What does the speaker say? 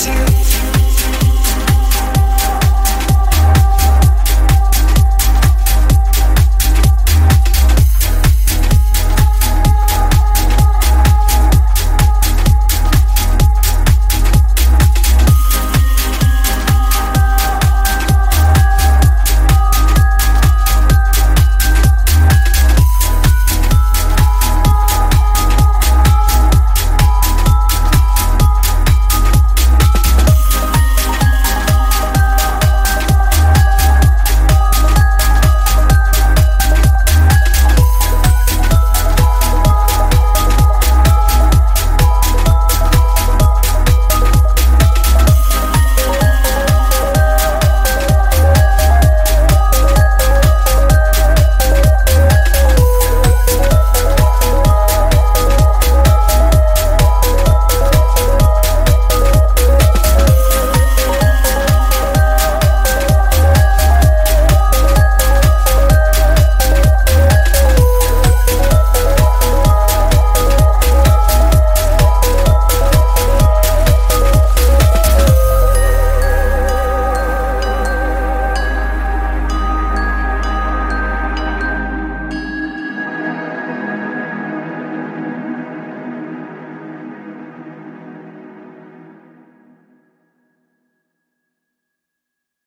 to